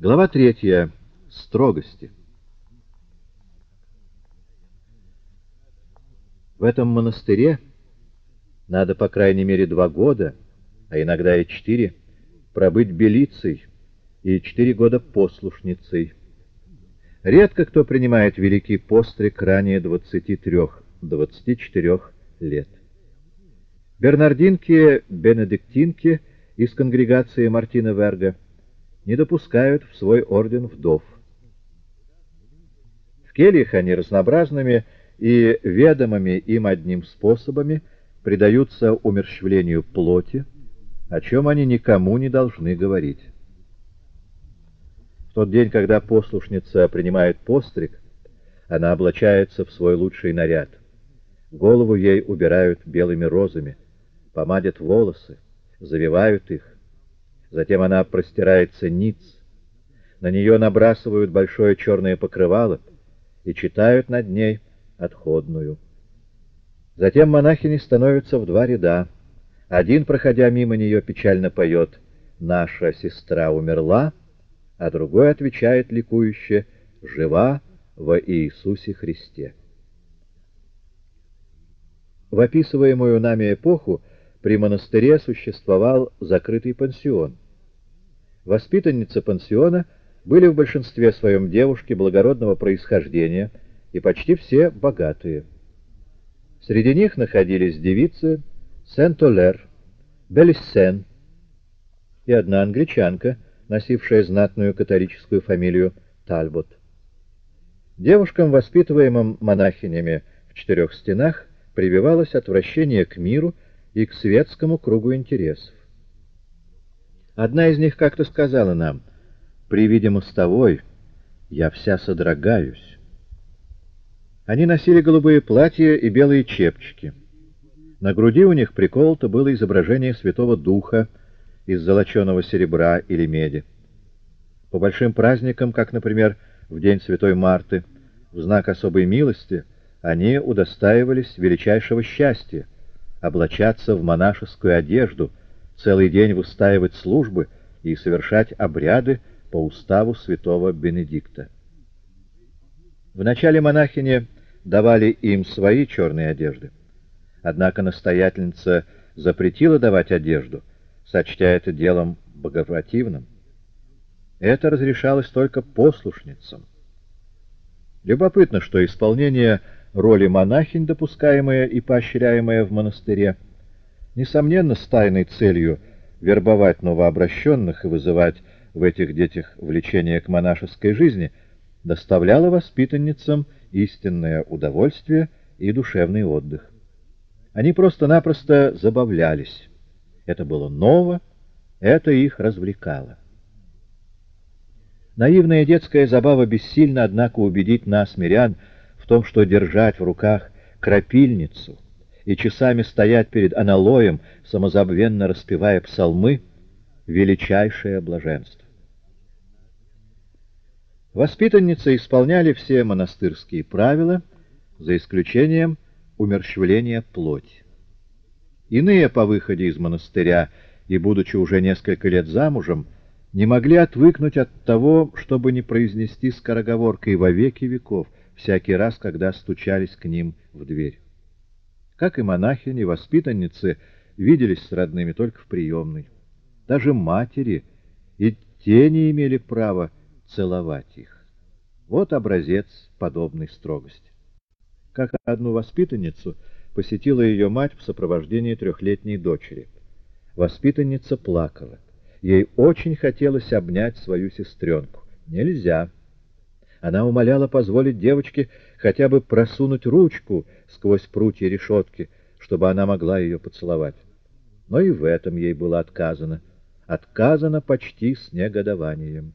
Глава третья. Строгости. В этом монастыре надо по крайней мере два года, а иногда и четыре, пробыть белицей и четыре года послушницей. Редко кто принимает великий постриг ранее 23-24 лет. Бернардинки-бенедиктинки из конгрегации Мартина Верга не допускают в свой орден вдов. В кельях они разнообразными и ведомыми им одним способами предаются умерщвлению плоти, о чем они никому не должны говорить. В тот день, когда послушница принимает постриг, она облачается в свой лучший наряд. Голову ей убирают белыми розами, помадят волосы, завивают их. Затем она простирается ниц. На нее набрасывают большое черное покрывало и читают над ней отходную. Затем монахини становятся в два ряда. Один, проходя мимо нее, печально поет «Наша сестра умерла», а другой отвечает ликующе «Жива во Иисусе Христе». В описываемую нами эпоху при монастыре существовал закрытый пансион. Воспитанницы пансиона были в большинстве своем девушки благородного происхождения и почти все богатые. Среди них находились девицы Сент-Олер, Белиссен и одна англичанка, носившая знатную католическую фамилию Тальбот. Девушкам, воспитываемым монахинями в четырех стенах, прививалось отвращение к миру и к светскому кругу интересов. Одна из них как-то сказала нам, «При виде мостовой я вся содрогаюсь». Они носили голубые платья и белые чепчики. На груди у них приколото было изображение Святого Духа из золоченого серебра или меди. По большим праздникам, как, например, в День Святой Марты, в знак особой милости, они удостаивались величайшего счастья — облачаться в монашескую одежду, целый день выстаивать службы и совершать обряды по уставу святого Бенедикта. Вначале монахини давали им свои черные одежды. Однако настоятельница запретила давать одежду, сочтя это делом богопротивным. Это разрешалось только послушницам. Любопытно, что исполнение роли монахинь, допускаемое и поощряемое в монастыре, несомненно, с тайной целью вербовать новообращенных и вызывать в этих детях влечение к монашеской жизни, доставляло воспитанницам истинное удовольствие и душевный отдых. Они просто-напросто забавлялись. Это было ново, это их развлекало. Наивная детская забава бессильна, однако, убедить нас, мирян, том, что держать в руках крапильницу и часами стоять перед аналоем, самозабвенно распевая псалмы, — величайшее блаженство. Воспитанницы исполняли все монастырские правила, за исключением умерщвления плоти. Иные по выходе из монастыря и, будучи уже несколько лет замужем, не могли отвыкнуть от того, чтобы не произнести скороговоркой во веки веков, всякий раз, когда стучались к ним в дверь. Как и монахини, воспитанницы виделись с родными только в приемной. Даже матери и те не имели права целовать их. Вот образец подобной строгости. Как одну воспитанницу посетила ее мать в сопровождении трехлетней дочери. Воспитанница плакала. Ей очень хотелось обнять свою сестренку. Нельзя. Она умоляла позволить девочке хотя бы просунуть ручку сквозь прутья решетки, чтобы она могла ее поцеловать. Но и в этом ей было отказано. Отказано почти с негодованием.